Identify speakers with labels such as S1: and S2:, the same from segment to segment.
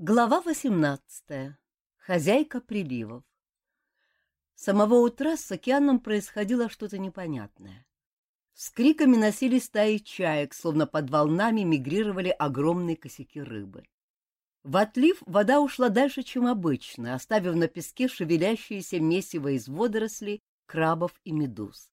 S1: Глава 18. Хозяйка приливов. С самого утра с океаном происходило что-то непонятное. С криками носились стаи чаек, словно под волнами мигрировали огромные косяки рыбы. В отлив вода ушла дальше, чем обычно, оставив на песке шевелящиеся месиво из водорослей, крабов и медуз.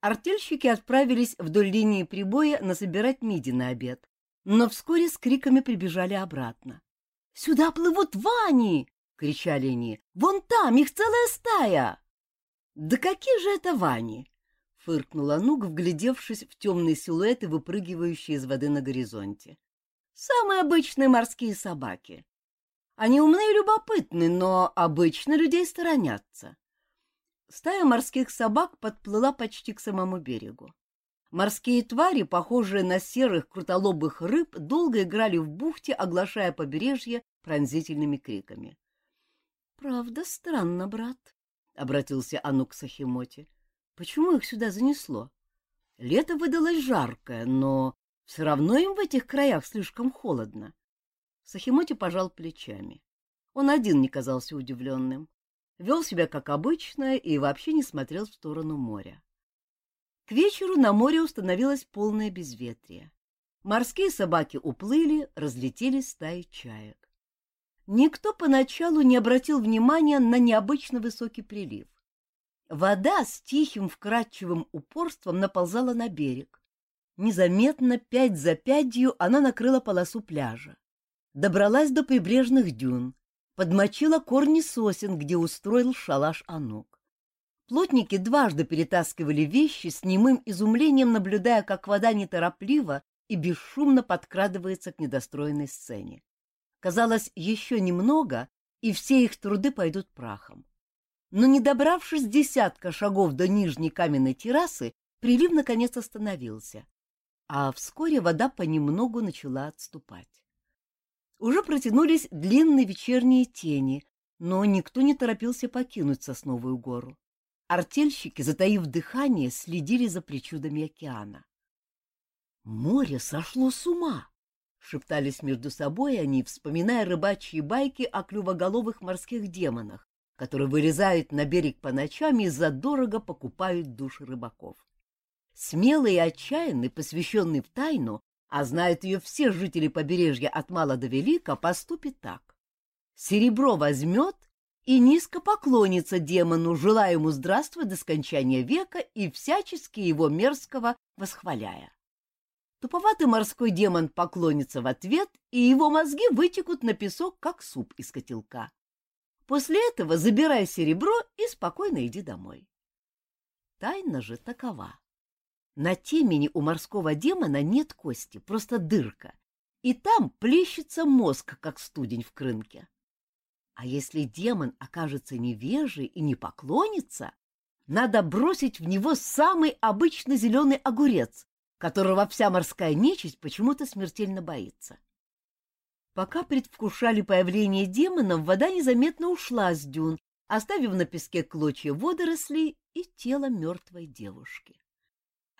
S1: Артельщики отправились вдоль линии прибоя насобирать миди на обед, но вскоре с криками прибежали обратно. — Сюда плывут вани! — кричали они. — Вон там их целая стая! — Да какие же это вани? — фыркнула Нук, вглядевшись в темные силуэты, выпрыгивающие из воды на горизонте. — Самые обычные морские собаки. Они умны и любопытны, но обычно людей сторонятся. Стая морских собак подплыла почти к самому берегу. Морские твари, похожие на серых крутолобых рыб, долго играли в бухте, оглашая побережье пронзительными криками. — Правда, странно, брат, — обратился Ану к Сахимоте. — Почему их сюда занесло? Лето выдалось жаркое, но все равно им в этих краях слишком холодно. Сахимоти пожал плечами. Он один не казался удивленным. Вел себя как обычно и вообще не смотрел в сторону моря. К вечеру на море установилось полное безветрие. Морские собаки уплыли, разлетелись стаи чаек. Никто поначалу не обратил внимания на необычно высокий прилив. Вода с тихим вкрадчивым упорством наползала на берег. Незаметно, пять за пятью, она накрыла полосу пляжа. Добралась до прибрежных дюн, подмочила корни сосен, где устроил шалаш Анук. Плотники дважды перетаскивали вещи с немым изумлением, наблюдая, как вода неторопливо и бесшумно подкрадывается к недостроенной сцене. Казалось, еще немного, и все их труды пойдут прахом. Но не добравшись десятка шагов до нижней каменной террасы, прилив наконец остановился, а вскоре вода понемногу начала отступать. Уже протянулись длинные вечерние тени, но никто не торопился покинуть сосновую гору. Артельщики, затаив дыхание, следили за причудами океана. «Море сошло с ума!» — шептались между собой они, вспоминая рыбачьи байки о клювоголовых морских демонах, которые вылезают на берег по ночам и задорого покупают души рыбаков. Смелый и отчаянный, посвященный в тайну, а знают ее все жители побережья от мала до велика, поступит так. Серебро возьмет и низко поклонится демону, желая ему здравствия до скончания века и всячески его мерзкого восхваляя. Туповатый морской демон поклонится в ответ, и его мозги вытекут на песок, как суп из котелка. После этого забирай серебро и спокойно иди домой. Тайна же такова. На темени у морского демона нет кости, просто дырка, и там плещется мозг, как студень в крынке. А если демон окажется невежей и не поклонится, надо бросить в него самый обычный зеленый огурец, которого вся морская нечисть почему-то смертельно боится. Пока предвкушали появление демонов, вода незаметно ушла с дюн, оставив на песке клочья водорослей и тело мертвой девушки.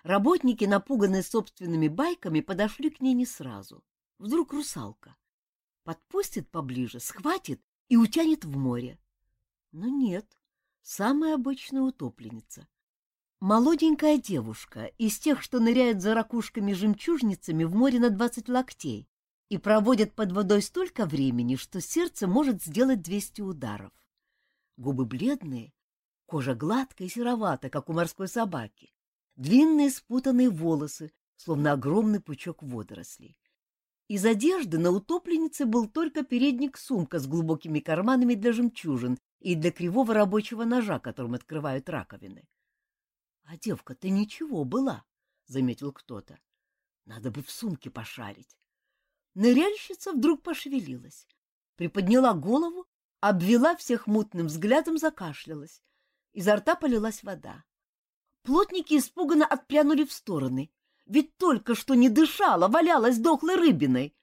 S1: Работники, напуганные собственными байками, подошли к ней не сразу. Вдруг русалка. Подпустит поближе, схватит и утянет в море. Но нет, самая обычная утопленница. Молоденькая девушка, из тех, что ныряют за ракушками-жемчужницами в море на двадцать локтей и проводят под водой столько времени, что сердце может сделать двести ударов. Губы бледные, кожа гладкая и серовата, как у морской собаки, длинные спутанные волосы, словно огромный пучок водорослей. Из одежды на утопленнице был только передник-сумка с глубокими карманами для жемчужин и для кривого рабочего ножа, которым открывают раковины. — А девка-то ничего была, — заметил кто-то. — Надо бы в сумке пошарить. Ныряльщица вдруг пошевелилась, приподняла голову, обвела всех мутным взглядом, закашлялась. Изо рта полилась вода. Плотники испуганно отпрянули в стороны — ведь только что не дышала, валялась дохлой рыбиной.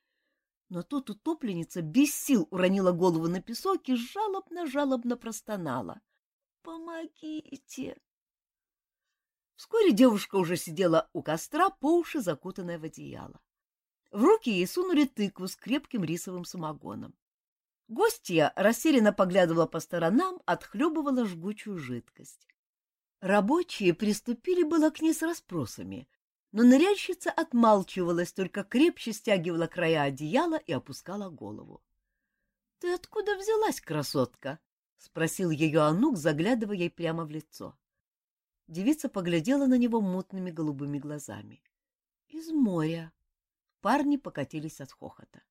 S1: Но тут утопленница без сил уронила голову на песок и жалобно-жалобно простонала. «Помогите!» Вскоре девушка уже сидела у костра, по уши закутанная в одеяло. В руки ей сунули тыкву с крепким рисовым самогоном. Гостья растерянно поглядывала по сторонам, отхлебывала жгучую жидкость. Рабочие приступили было к ней с расспросами, но ныряльщица отмалчивалась, только крепче стягивала края одеяла и опускала голову. — Ты откуда взялась, красотка? — спросил ее Анук, заглядывая ей прямо в лицо. Девица поглядела на него мутными голубыми глазами. — Из моря. Парни покатились от хохота.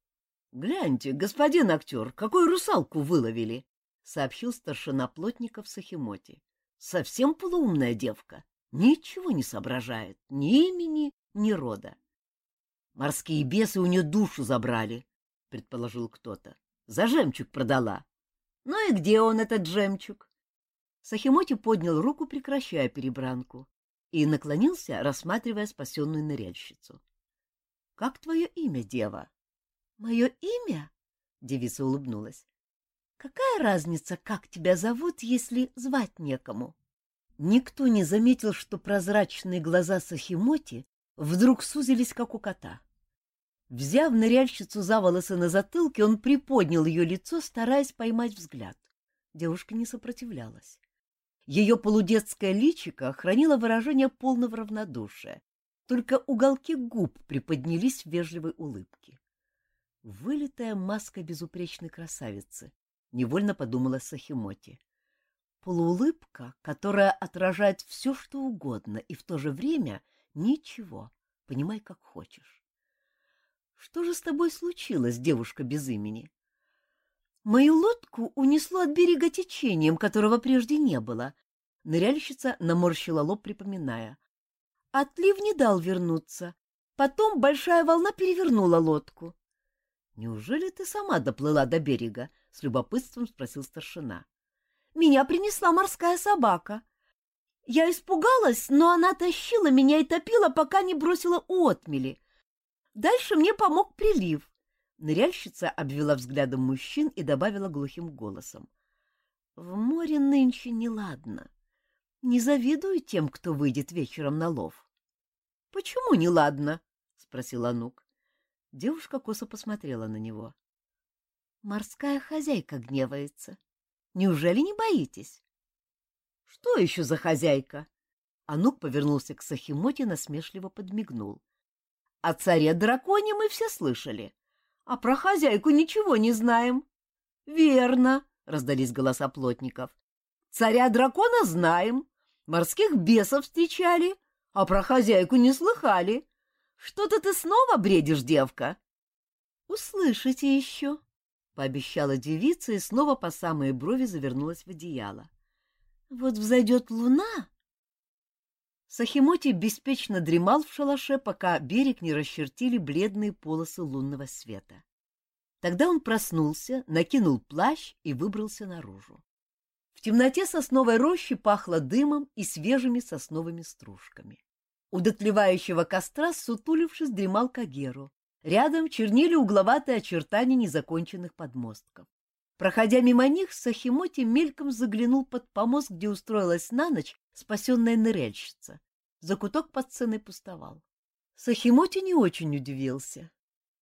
S1: — Гляньте, господин актер, какую русалку выловили! — сообщил старшина плотников Сахимоти. — Совсем полуумная девка. Ничего не соображает, ни имени, ни рода. — Морские бесы у нее душу забрали, — предположил кто-то. — За жемчуг продала. — Ну и где он, этот жемчуг? Сахимоти поднял руку, прекращая перебранку, и наклонился, рассматривая спасенную ныряльщицу. — Как твое имя, дева? Мое имя? Девица улыбнулась. Какая разница, как тебя зовут, если звать некому? Никто не заметил, что прозрачные глаза Сахимоти вдруг сузились, как у кота. Взяв ныряльщицу за волосы на затылке, он приподнял ее лицо, стараясь поймать взгляд. Девушка не сопротивлялась. Ее полудетское личико хранило выражение полного равнодушия, только уголки губ приподнялись в вежливой улыбке. Вылитая маска безупречной красавицы, невольно подумала Сахимоти. Полуулыбка, которая отражает все, что угодно, и в то же время ничего, понимай, как хочешь. Что же с тобой случилось, девушка без имени? Мою лодку унесло от берега течением, которого прежде не было. Ныряльщица наморщила лоб, припоминая. Отлив не дал вернуться. Потом большая волна перевернула лодку. Неужели ты сама доплыла до берега? с любопытством спросил старшина. Меня принесла морская собака. Я испугалась, но она тащила меня и топила, пока не бросила у отмели. Дальше мне помог прилив. Ныряльщица обвела взглядом мужчин и добавила глухим голосом. В море нынче неладно. Не завидую тем, кто выйдет вечером на лов. — Почему неладно? — спросил Анук. Девушка косо посмотрела на него. Морская хозяйка гневается. Неужели не боитесь? Что еще за хозяйка? Анук повернулся к Сахимоте, насмешливо подмигнул. О царе драконе мы все слышали, а про хозяйку ничего не знаем. Верно, раздались голоса плотников. Царя дракона знаем, морских бесов встречали, а про хозяйку не слыхали. Что-то ты снова бредишь, девка? — Услышите еще, — пообещала девица и снова по самые брови завернулась в одеяло. — Вот взойдет луна... Сахимоти беспечно дремал в шалаше, пока берег не расчертили бледные полосы лунного света. Тогда он проснулся, накинул плащ и выбрался наружу. В темноте сосновой рощи пахло дымом и свежими сосновыми стружками. У дотлевающего костра, сутулившись, дремал Кагеру. Рядом чернили угловатые очертания незаконченных подмостков. Проходя мимо них, Сахимоти мельком заглянул под помост, где устроилась на ночь спасенная ныряльщица. Закуток под сценой пустовал. Сахимоти не очень удивился.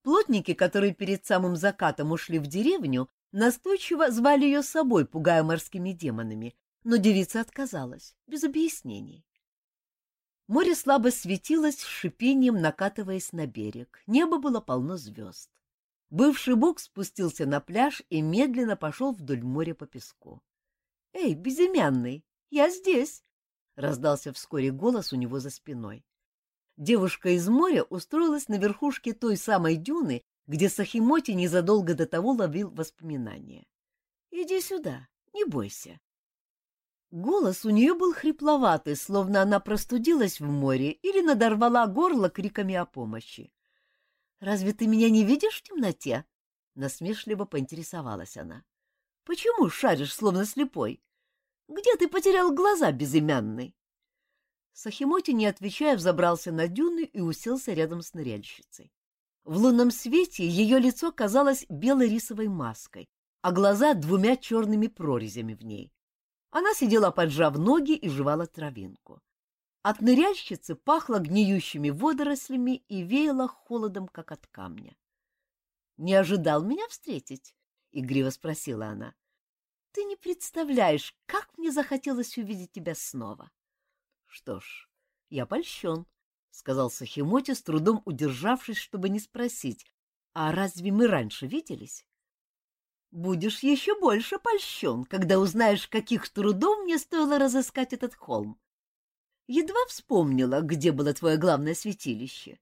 S1: Плотники, которые перед самым закатом ушли в деревню, настойчиво звали ее с собой, пугая морскими демонами, но девица отказалась, без объяснений. Море слабо светилось шипением, накатываясь на берег. Небо было полно звезд. Бывший бог спустился на пляж и медленно пошел вдоль моря по песку. — Эй, безымянный, я здесь! — раздался вскоре голос у него за спиной. Девушка из моря устроилась на верхушке той самой дюны, где Сахимоти незадолго до того ловил воспоминания. — Иди сюда, не бойся. Голос у нее был хрипловатый, словно она простудилась в море или надорвала горло криками о помощи. — Разве ты меня не видишь в темноте? — насмешливо поинтересовалась она. — Почему шаришь, словно слепой? Где ты потерял глаза, безымянный? Сахимоти, не отвечая, взобрался на дюны и уселся рядом с ныряльщицей. В лунном свете ее лицо казалось белой рисовой маской, а глаза — двумя черными прорезями в ней. Она сидела, поджав ноги, и жевала травинку. От ныряльщицы пахло гниющими водорослями и веяло холодом, как от камня. — Не ожидал меня встретить? игриво спросила она. Ты не представляешь, как мне захотелось увидеть тебя снова. Что ж, я польщен, — сказал Сахимоти, с трудом удержавшись, чтобы не спросить, а разве мы раньше виделись? Будешь еще больше польщен, когда узнаешь, каких трудов мне стоило разыскать этот холм. Едва вспомнила, где было твое главное святилище.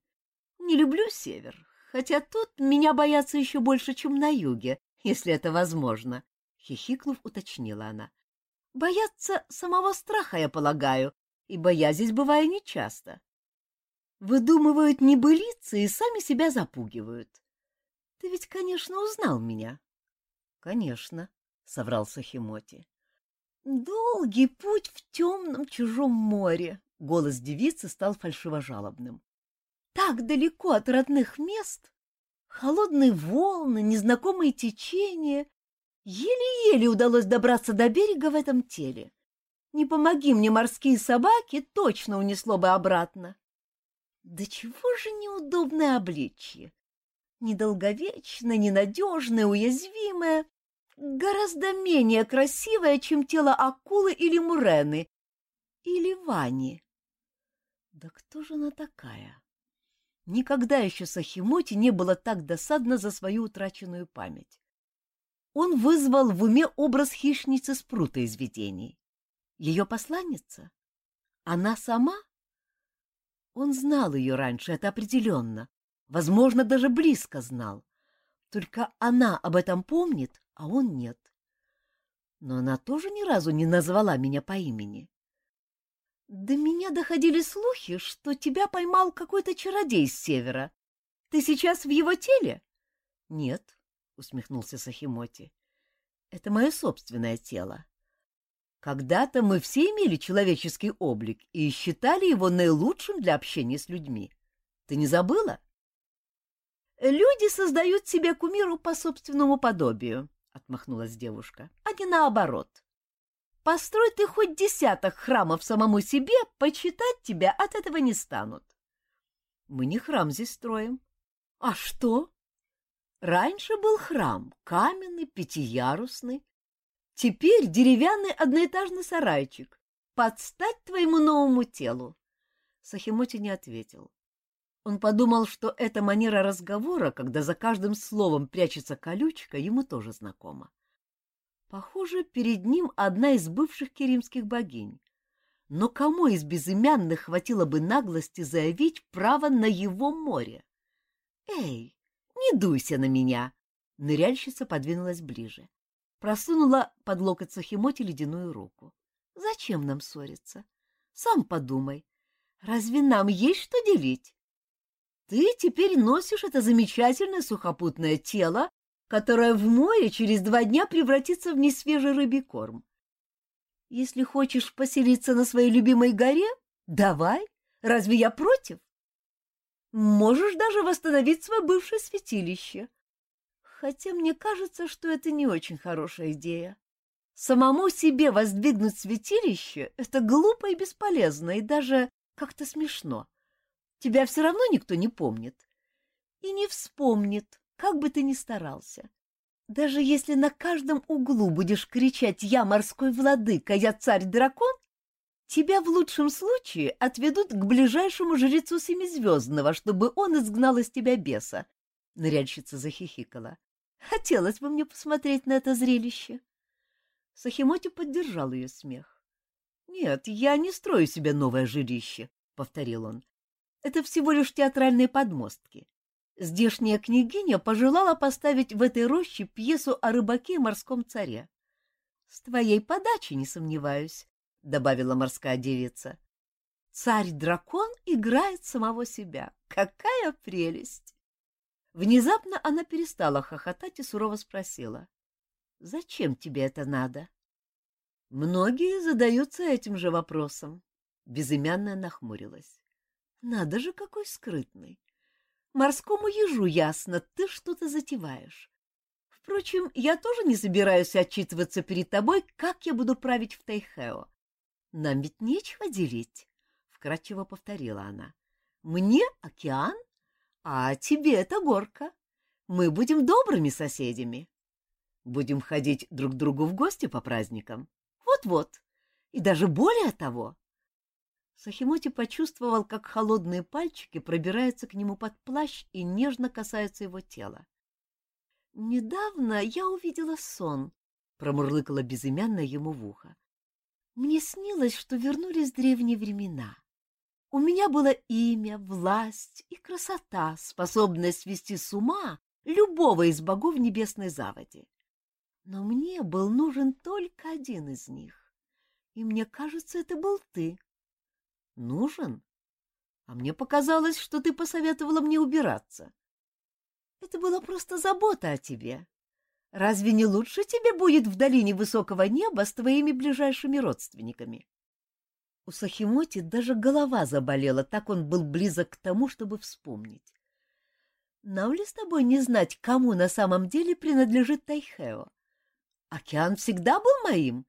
S1: Не люблю север, хотя тут меня боятся еще больше, чем на юге, если это возможно, — хихикнув, уточнила она. Боятся самого страха, я полагаю, ибо я здесь бываю нечасто. Выдумывают небылицы и сами себя запугивают. Ты ведь, конечно, узнал меня. — Конечно, — соврал Сахимоти. — Долгий путь в темном чужом море, — голос девицы стал фальшиво-жалобным. — Так далеко от родных мест. Холодные волны, незнакомые течения. Еле-еле удалось добраться до берега в этом теле. Не помоги мне, морские собаки, точно унесло бы обратно. Да чего же неудобное обличье! Недолговечное, ненадежное, уязвимое, гораздо менее красивое, чем тело акулы или мурены, или Вани. Да кто же она такая? Никогда еще Сахимоти не было так досадно за свою утраченную память. Он вызвал в уме образ хищницы с прута из видений. Ее посланница? Она сама? Он знал ее раньше, это определенно. Возможно, даже близко знал. Только она об этом помнит, а он нет. Но она тоже ни разу не назвала меня по имени. До меня доходили слухи, что тебя поймал какой-то чародей с севера. Ты сейчас в его теле? Нет, усмехнулся Сахимоти. Это мое собственное тело. Когда-то мы все имели человеческий облик и считали его наилучшим для общения с людьми. Ты не забыла? Люди создают себе кумиру по собственному подобию, отмахнулась девушка, а не наоборот. Построй ты хоть десяток храмов самому себе, почитать тебя от этого не станут. Мы не храм здесь строим. А что? Раньше был храм, каменный, пятиярусный, Теперь деревянный одноэтажный сарайчик. Подстать твоему новому телу. Сахимоти не ответил. Он подумал, что эта манера разговора, когда за каждым словом прячется колючка, ему тоже знакома. Похоже, перед ним одна из бывших керимских богинь. Но кому из безымянных хватило бы наглости заявить право на его море? «Эй, не дуйся на меня!» Ныряльщица подвинулась ближе просунула под локоть Сахимоти ледяную руку. — Зачем нам ссориться? Сам подумай. Разве нам есть что делить? Ты теперь носишь это замечательное сухопутное тело, которое в море через два дня превратится в несвежий рыбий корм. Если хочешь поселиться на своей любимой горе, давай, разве я против? Можешь даже восстановить свое бывшее святилище, хотя мне кажется, что это не очень хорошая идея. Самому себе воздвигнуть святилище — это глупо и бесполезно, и даже как-то смешно. Тебя все равно никто не помнит. И не вспомнит, как бы ты ни старался. Даже если на каждом углу будешь кричать «Я морской владыка, я царь-дракон», тебя в лучшем случае отведут к ближайшему жрецу Семизвездного, чтобы он изгнал из тебя беса. Ныряльщица захихикала. Хотелось бы мне посмотреть на это зрелище. Сахимоти поддержал ее смех. — Нет, я не строю себе новое жилище, — повторил он. — Это всего лишь театральные подмостки. Здешняя княгиня пожелала поставить в этой роще пьесу о рыбаке и морском царе. — С твоей подачи, не сомневаюсь, — добавила морская девица. — Царь-дракон играет самого себя. Какая прелесть! Внезапно она перестала хохотать и сурово спросила. — Зачем тебе это надо? Многие задаются этим же вопросом. Безымянная нахмурилась. — Надо же, какой скрытный! Морскому ежу ясно, ты что-то затеваешь. Впрочем, я тоже не собираюсь отчитываться перед тобой, как я буду править в Тайхео. Нам ведь нечего делить, — вкратчиво повторила она. — Мне океан, а тебе это горка. Мы будем добрыми соседями. Будем ходить друг к другу в гости по праздникам. Вот-вот. И даже более того. Сахимоти почувствовал, как холодные пальчики пробираются к нему под плащ и нежно касаются его тела. «Недавно я увидела сон», — промурлыкала безымянная ему в ухо. «Мне снилось, что вернулись древние времена. У меня было имя, власть и красота, способная свести с ума любого из богов небесной заводи. Но мне был нужен только один из них, и мне кажется, это был ты. Нужен? А мне показалось, что ты посоветовала мне убираться. Это была просто забота о тебе. Разве не лучше тебе будет в долине высокого неба с твоими ближайшими родственниками? У Сахимоти даже голова заболела, так он был близок к тому, чтобы вспомнить. Нам ли с тобой не знать, кому на самом деле принадлежит Тайхео? Океан всегда был моим,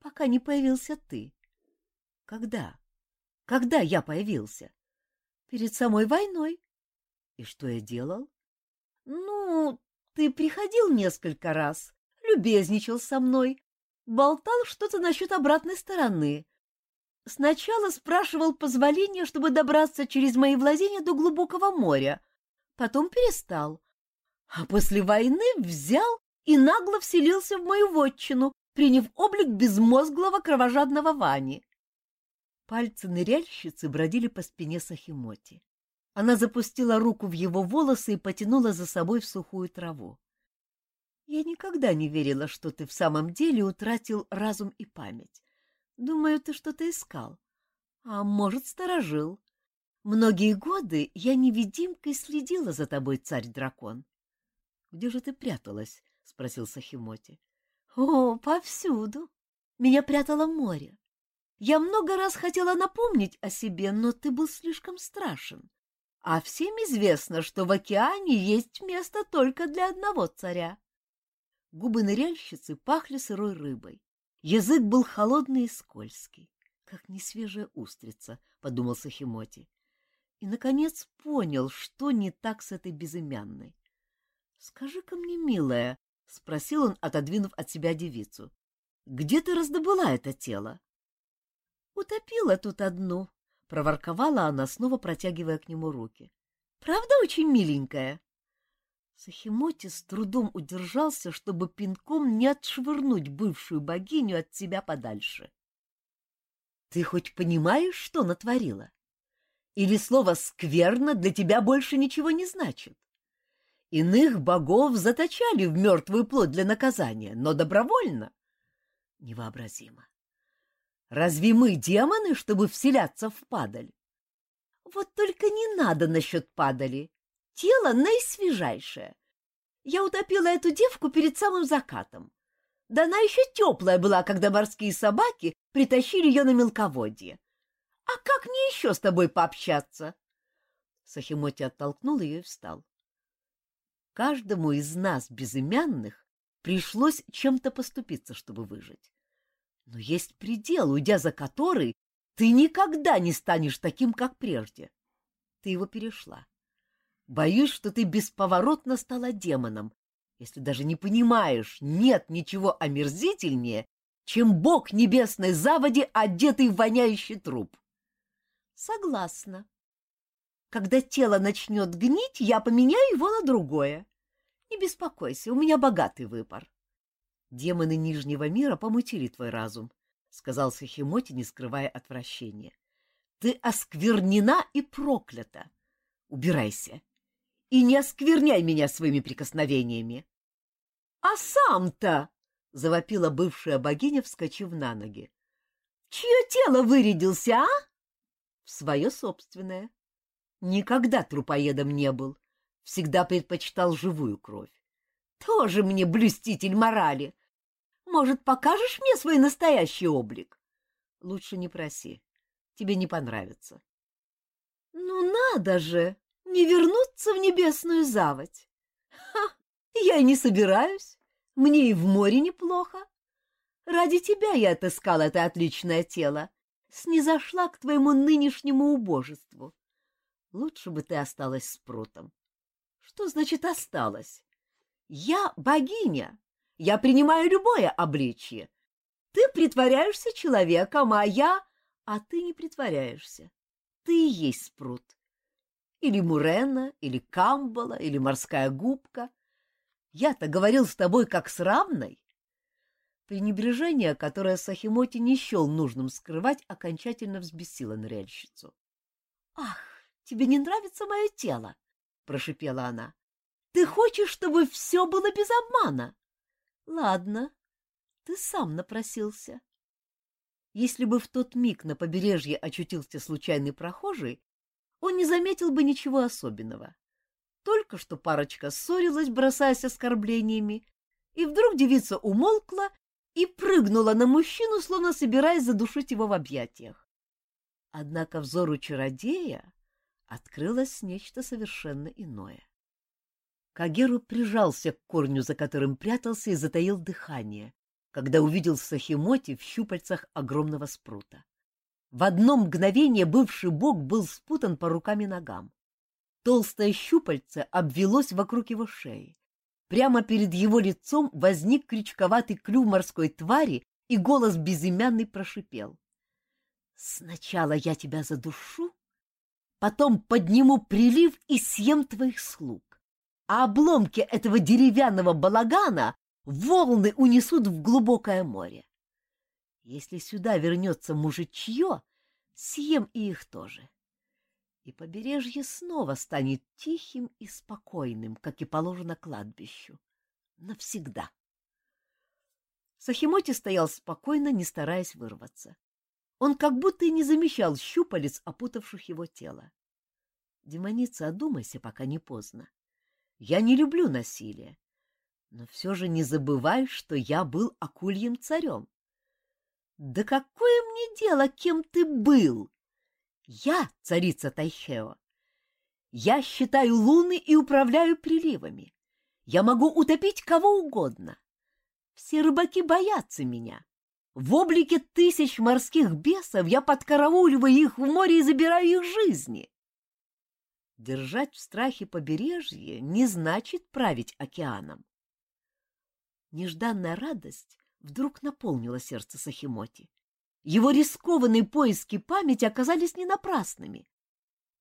S1: пока не появился ты. Когда? Когда я появился? Перед самой войной. И что я делал? Ну, ты приходил несколько раз, любезничал со мной, болтал что-то насчет обратной стороны. Сначала спрашивал позволения, чтобы добраться через мои владения до глубокого моря, потом перестал. А после войны взял и нагло вселился в мою вотчину, приняв облик безмозглого кровожадного Вани. Пальцы ныряльщицы бродили по спине Сахимоти. Она запустила руку в его волосы и потянула за собой в сухую траву. Я никогда не верила, что ты в самом деле утратил разум и память. Думаю, ты что-то искал. А может, сторожил. Многие годы я невидимкой следила за тобой, царь-дракон. Где же ты пряталась? — спросил Сахимоти. — О, повсюду. Меня прятало море. Я много раз хотела напомнить о себе, но ты был слишком страшен. А всем известно, что в океане есть место только для одного царя. Губы ныряльщицы пахли сырой рыбой. Язык был холодный и скользкий, как несвежая устрица, — подумал Сахимоти. И, наконец, понял, что не так с этой безымянной. — Скажи-ка мне, милая, — спросил он, отодвинув от себя девицу. — Где ты раздобыла это тело? — Утопила тут одну, — проворковала она, снова протягивая к нему руки. — Правда очень миленькая? Сахимоти с трудом удержался, чтобы пинком не отшвырнуть бывшую богиню от себя подальше. — Ты хоть понимаешь, что натворила? Или слово «скверно» для тебя больше ничего не значит? Иных богов заточали в мертвую плоть для наказания, но добровольно. Невообразимо. Разве мы демоны, чтобы вселяться в падаль? Вот только не надо насчет падали. Тело наисвежайшее. Я утопила эту девку перед самым закатом. Да она еще теплая была, когда морские собаки притащили ее на мелководье. А как мне еще с тобой пообщаться? Сахимоти оттолкнул ее и встал. Каждому из нас, безымянных, пришлось чем-то поступиться, чтобы выжить. Но есть предел, уйдя за который ты никогда не станешь таким, как прежде. Ты его перешла. Боюсь, что ты бесповоротно стала демоном, если даже не понимаешь, нет ничего омерзительнее, чем бог небесной заводи, одетый в воняющий труп. Согласна. Когда тело начнет гнить, я поменяю его на другое. Не беспокойся, у меня богатый выбор. Демоны Нижнего мира помутили твой разум, — сказал Сахимоти, не скрывая отвращения. Ты осквернена и проклята. Убирайся и не оскверняй меня своими прикосновениями. — А сам-то! — завопила бывшая богиня, вскочив на ноги. — Чье тело вырядился, а? — В свое собственное. Никогда трупоедом не был, всегда предпочитал живую кровь. Тоже мне блюститель морали. Может, покажешь мне свой настоящий облик? Лучше не проси, тебе не понравится. Ну надо же, не вернуться в небесную заводь. Ха, я и не собираюсь, мне и в море неплохо. Ради тебя я отыскала это отличное тело, снизошла к твоему нынешнему убожеству. Лучше бы ты осталась с прутом. Что значит осталась? Я богиня. Я принимаю любое обличье. Ты притворяешься человеком, а я... А ты не притворяешься. Ты и есть спрут. Или Мурена, или Камбала, или морская губка. Я-то говорил с тобой как с равной. Пренебрежение, которое Сахимоти не счел нужным скрывать, окончательно взбесило ныряльщицу. — Ах, тебе не нравится мое тело? — прошипела она. — Ты хочешь, чтобы все было без обмана? Ладно, ты сам напросился. Если бы в тот миг на побережье очутился случайный прохожий, он не заметил бы ничего особенного. Только что парочка ссорилась, бросаясь оскорблениями, и вдруг девица умолкла и прыгнула на мужчину, словно собираясь задушить его в объятиях. Однако взору чародея открылось нечто совершенно иное. Кагеру прижался к корню, за которым прятался, и затаил дыхание, когда увидел Сахимоти в щупальцах огромного спрута. В одно мгновение бывший бог был спутан по рукам и ногам. Толстое щупальце обвелось вокруг его шеи. Прямо перед его лицом возник крючковатый клюв морской твари, и голос безымянный прошипел. «Сначала я тебя задушу, потом подниму прилив и съем твоих слуг а обломки этого деревянного балагана волны унесут в глубокое море. Если сюда вернется мужичье, съем и их тоже. И побережье снова станет тихим и спокойным, как и положено кладбищу. Навсегда. Сахимоти стоял спокойно, не стараясь вырваться. Он как будто и не замечал щупалец, опутавших его тело. Демоница, одумайся, пока не поздно. Я не люблю насилие, но все же не забывай, что я был акульем царем. Да какое мне дело, кем ты был? Я царица Тайхео. Я считаю луны и управляю приливами. Я могу утопить кого угодно. Все рыбаки боятся меня. В облике тысяч морских бесов я подкарауливаю их в море и забираю их жизни. Держать в страхе побережье не значит править океаном. Нежданная радость вдруг наполнила сердце Сахимоти. Его рискованные поиски памяти оказались не напрасными.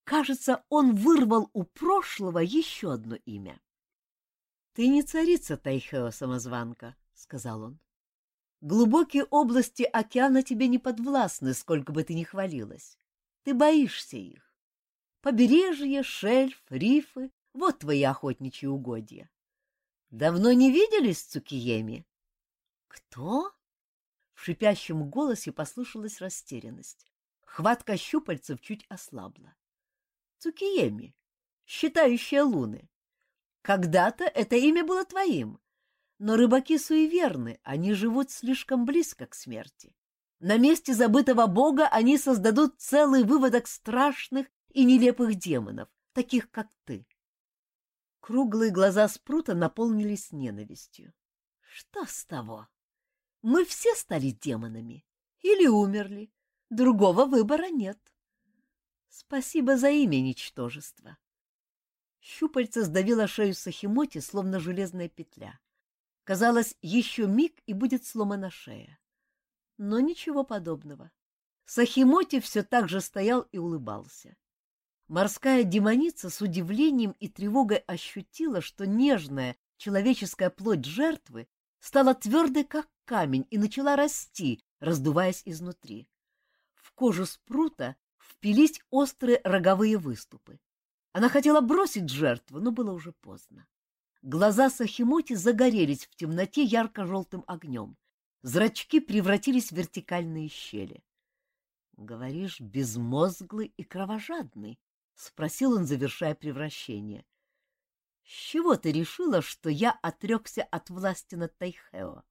S1: Кажется, он вырвал у прошлого еще одно имя. — Ты не царица Тайхео, самозванка, — сказал он. — Глубокие области океана тебе не подвластны, сколько бы ты ни хвалилась. Ты боишься их. Побережье, шельф, рифы — вот твои охотничьи угодья. Давно не виделись, Цукиеми? — Кто? В шипящем голосе послышалась растерянность. Хватка щупальцев чуть ослабла. — Цукиеми, считающая луны. Когда-то это имя было твоим, но рыбаки суеверны, они живут слишком близко к смерти. На месте забытого бога они создадут целый выводок страшных и нелепых демонов, таких как ты. Круглые глаза Спрута наполнились ненавистью. Что с того? Мы все стали демонами или умерли. Другого выбора нет. Спасибо за имя, ничтожество. Щупальце сдавило шею Сахимоти, словно железная петля. Казалось, еще миг, и будет сломана шея. Но ничего подобного. Сахимоти все так же стоял и улыбался. Морская демоница с удивлением и тревогой ощутила, что нежная человеческая плоть жертвы стала твердой, как камень, и начала расти, раздуваясь изнутри. В кожу спрута впились острые роговые выступы. Она хотела бросить жертву, но было уже поздно. Глаза Сахимоти загорелись в темноте ярко-желтым огнем. Зрачки превратились в вертикальные щели. — Говоришь, безмозглый и кровожадный, — спросил он, завершая превращение. — С чего ты решила, что я отрекся от власти над Тайхео?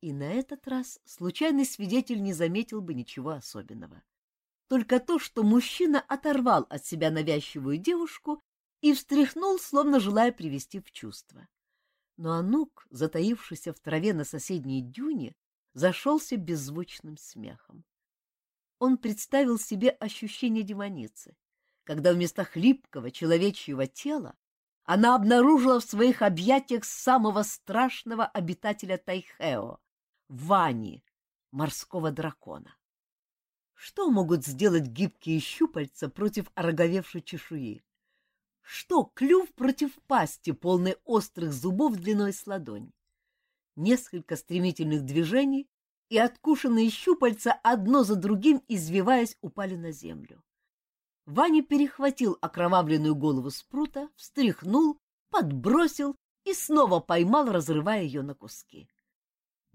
S1: И на этот раз случайный свидетель не заметил бы ничего особенного. Только то, что мужчина оторвал от себя навязчивую девушку и встряхнул, словно желая привести в чувство. Но Анук, затаившийся в траве на соседней дюне, зашелся беззвучным смехом он представил себе ощущение демоницы, когда вместо хлипкого человечьего тела она обнаружила в своих объятиях самого страшного обитателя Тайхео — Вани, морского дракона. Что могут сделать гибкие щупальца против ороговевшей чешуи? Что клюв против пасти, полной острых зубов длиной с ладонь? Несколько стремительных движений, и откушенные щупальца одно за другим, извиваясь, упали на землю. Ваня перехватил окровавленную голову спрута, встряхнул, подбросил и снова поймал, разрывая ее на куски.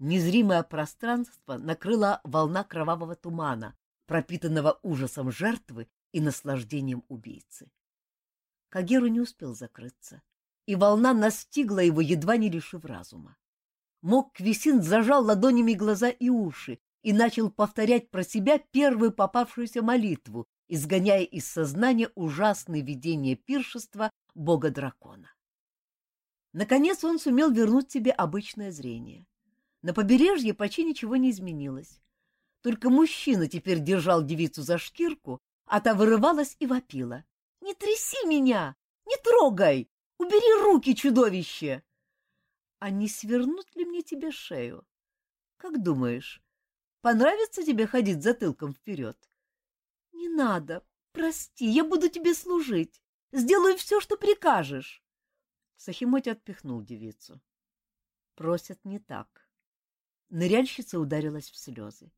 S1: Незримое пространство накрыла волна кровавого тумана, пропитанного ужасом жертвы и наслаждением убийцы. Кагеру не успел закрыться, и волна настигла его, едва не лишив разума. Мок Квисин зажал ладонями глаза и уши и начал повторять про себя первую попавшуюся молитву, изгоняя из сознания ужасные видения пиршества бога-дракона. Наконец он сумел вернуть себе обычное зрение. На побережье почти ничего не изменилось. Только мужчина теперь держал девицу за шкирку, а та вырывалась и вопила. — Не тряси меня! Не трогай! Убери руки, чудовище! — А не свернут ли мне тебе шею? Как думаешь, понравится тебе ходить затылком вперед? Не надо. Прости, я буду тебе служить. Сделаю все, что прикажешь. Сахимоти отпихнул девицу. Просят не так. Ныряльщица ударилась в слезы.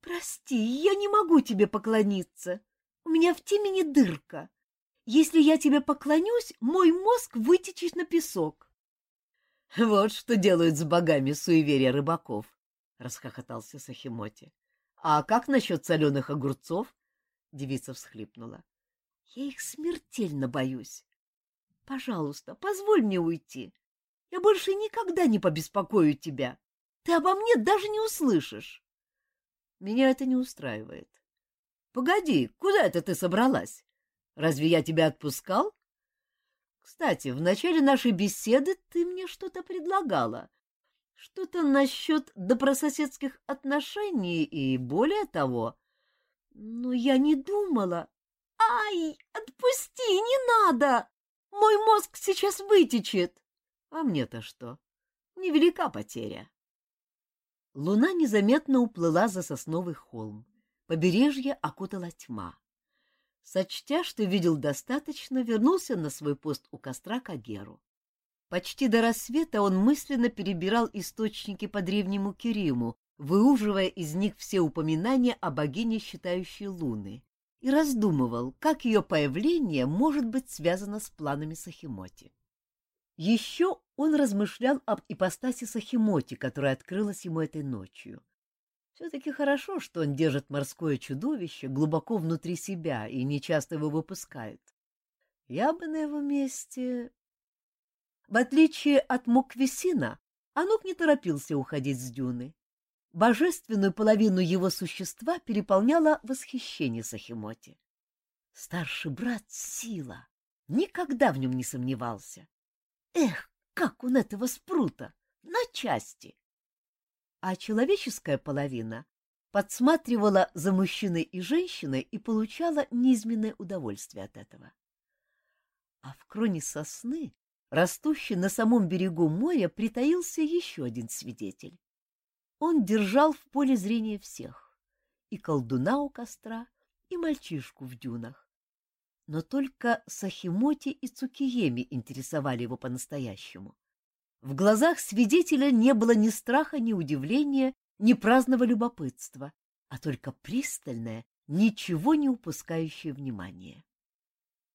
S1: Прости, я не могу тебе поклониться. У меня в темени дырка. Если я тебе поклонюсь, мой мозг вытечет на песок. — Вот что делают с богами суеверия рыбаков, — расхохотался Сахимоти. — А как насчет соленых огурцов? Девица всхлипнула. — Я их смертельно боюсь. Пожалуйста, позволь мне уйти. Я больше никогда не побеспокою тебя. Ты обо мне даже не услышишь. Меня это не устраивает. Погоди, куда это ты собралась? Разве я тебя отпускал? Кстати, в начале нашей беседы ты мне что-то предлагала. Что-то насчет добрососедских отношений и более того. Но я не думала. Ай, отпусти, не надо! Мой мозг сейчас вытечет. А мне-то что? Невелика потеря. Луна незаметно уплыла за сосновый холм. Побережье окутала тьма. Сочтя, что видел достаточно, вернулся на свой пост у костра Кагеру. Почти до рассвета он мысленно перебирал источники по древнему Кериму, выуживая из них все упоминания о богине, считающей луны, и раздумывал, как ее появление может быть связано с планами Сахимоти. Еще он размышлял об ипостаси Сахимоти, которая открылась ему этой ночью. Все-таки хорошо, что он держит морское чудовище глубоко внутри себя и нечасто его выпускает. Я бы на его месте... В отличие от Муквесина, Анук не торопился уходить с дюны. Божественную половину его существа переполняло восхищение Сахимоти. Старший брат — сила. Никогда в нем не сомневался. Эх, как он этого спрута! На части! А человеческая половина подсматривала за мужчиной и женщиной и получала неизменное удовольствие от этого. А в кроне сосны, растущей на самом берегу моря, притаился еще один свидетель. Он держал в поле зрения всех — и колдуна у костра, и мальчишку в дюнах. Но только Сахимоти и Цукиеми интересовали его по-настоящему. В глазах свидетеля не было ни страха, ни удивления, ни праздного любопытства, а только пристальное, ничего не упускающее внимание.